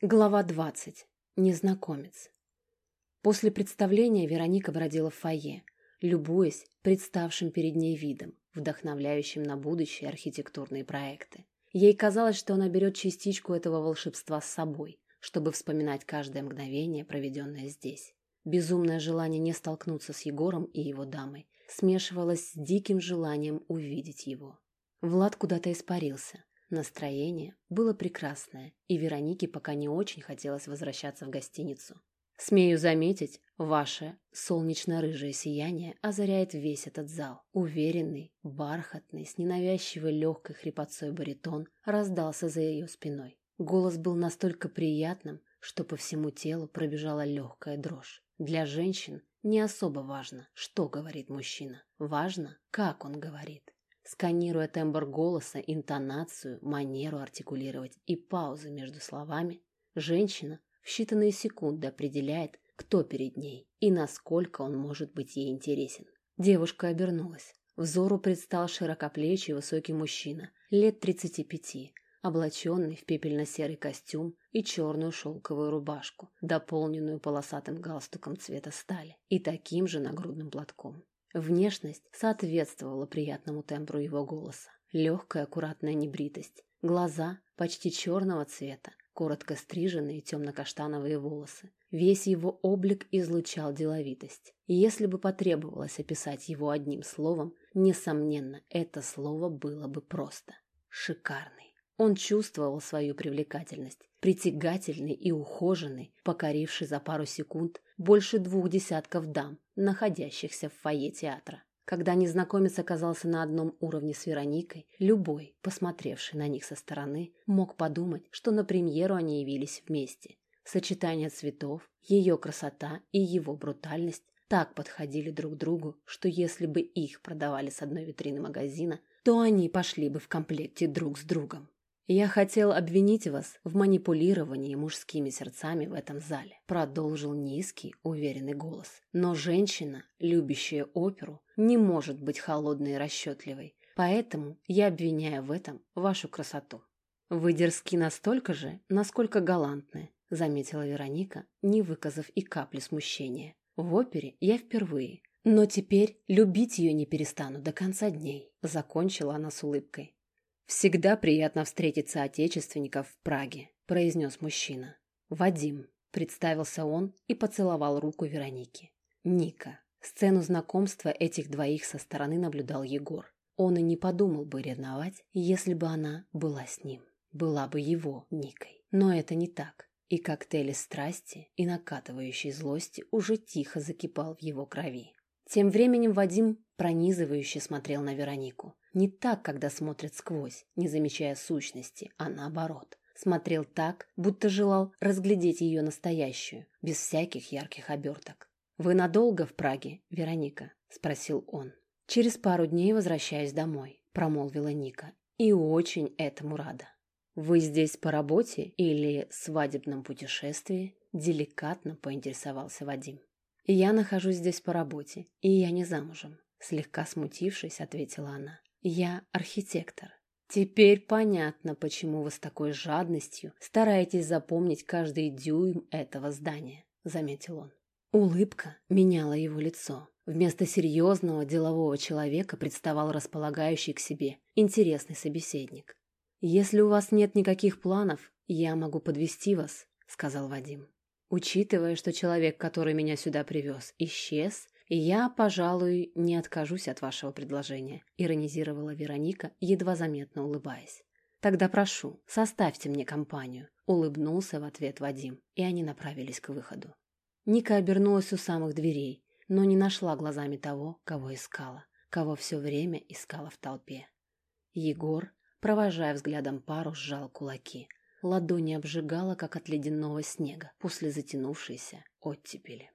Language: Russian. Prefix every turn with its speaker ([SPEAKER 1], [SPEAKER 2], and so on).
[SPEAKER 1] Глава 20. Незнакомец. После представления Вероника бродила в фойе, любуясь представшим перед ней видом, вдохновляющим на будущие архитектурные проекты. Ей казалось, что она берет частичку этого волшебства с собой, чтобы вспоминать каждое мгновение, проведенное здесь. Безумное желание не столкнуться с Егором и его дамой смешивалось с диким желанием увидеть его. Влад куда-то испарился, Настроение было прекрасное, и Веронике пока не очень хотелось возвращаться в гостиницу. Смею заметить, ваше солнечно-рыжее сияние озаряет весь этот зал. Уверенный, бархатный, с ненавязчивой легкой хрипотцой баритон раздался за ее спиной. Голос был настолько приятным, что по всему телу пробежала легкая дрожь. Для женщин не особо важно, что говорит мужчина. Важно, как он говорит сканируя тембр голоса, интонацию, манеру артикулировать и паузы между словами, женщина в считанные секунды определяет, кто перед ней и насколько он может быть ей интересен. Девушка обернулась. Взору предстал широкоплечий высокий мужчина, лет 35, облаченный в пепельно-серый костюм и черную шелковую рубашку, дополненную полосатым галстуком цвета стали и таким же нагрудным платком. Внешность соответствовала приятному тембру его голоса. Легкая, аккуратная небритость. Глаза почти черного цвета, коротко стриженные темно-каштановые волосы. Весь его облик излучал деловитость. И если бы потребовалось описать его одним словом, несомненно, это слово было бы просто «шикарный». Он чувствовал свою привлекательность, притягательный и ухоженный, покоривший за пару секунд больше двух десятков дам, находящихся в фойе театра. Когда незнакомец оказался на одном уровне с Вероникой, любой, посмотревший на них со стороны, мог подумать, что на премьеру они явились вместе. Сочетание цветов, ее красота и его брутальность так подходили друг другу, что если бы их продавали с одной витрины магазина, то они пошли бы в комплекте друг с другом. «Я хотел обвинить вас в манипулировании мужскими сердцами в этом зале», продолжил низкий, уверенный голос. «Но женщина, любящая оперу, не может быть холодной и расчетливой, поэтому я обвиняю в этом вашу красоту». «Вы дерзки настолько же, насколько галантны», заметила Вероника, не выказав и капли смущения. «В опере я впервые, но теперь любить ее не перестану до конца дней», закончила она с улыбкой. «Всегда приятно встретить соотечественников в Праге», – произнес мужчина. «Вадим», – представился он и поцеловал руку Вероники. «Ника». Сцену знакомства этих двоих со стороны наблюдал Егор. Он и не подумал бы ревновать, если бы она была с ним. Была бы его Никой. Но это не так. И коктейль страсти и накатывающей злости уже тихо закипал в его крови. Тем временем Вадим пронизывающе смотрел на Веронику. Не так, когда смотрят сквозь, не замечая сущности, а наоборот. Смотрел так, будто желал разглядеть ее настоящую, без всяких ярких оберток. «Вы надолго в Праге, Вероника?» – спросил он. «Через пару дней возвращаюсь домой», – промолвила Ника. «И очень этому рада». «Вы здесь по работе или свадебном путешествии?» – деликатно поинтересовался Вадим. «Я нахожусь здесь по работе, и я не замужем», – слегка смутившись, ответила она. Я архитектор. Теперь понятно, почему вы с такой жадностью стараетесь запомнить каждый дюйм этого здания, заметил он. Улыбка меняла его лицо. Вместо серьезного делового человека представал располагающий к себе интересный собеседник. «Если у вас нет никаких планов, я могу подвести вас», — сказал Вадим. «Учитывая, что человек, который меня сюда привез, исчез, «Я, пожалуй, не откажусь от вашего предложения», — иронизировала Вероника, едва заметно улыбаясь. «Тогда прошу, составьте мне компанию», — улыбнулся в ответ Вадим, и они направились к выходу. Ника обернулась у самых дверей, но не нашла глазами того, кого искала, кого все время искала в толпе. Егор, провожая взглядом пару, сжал кулаки. Ладони обжигала, как от ледяного снега после затянувшейся оттепели.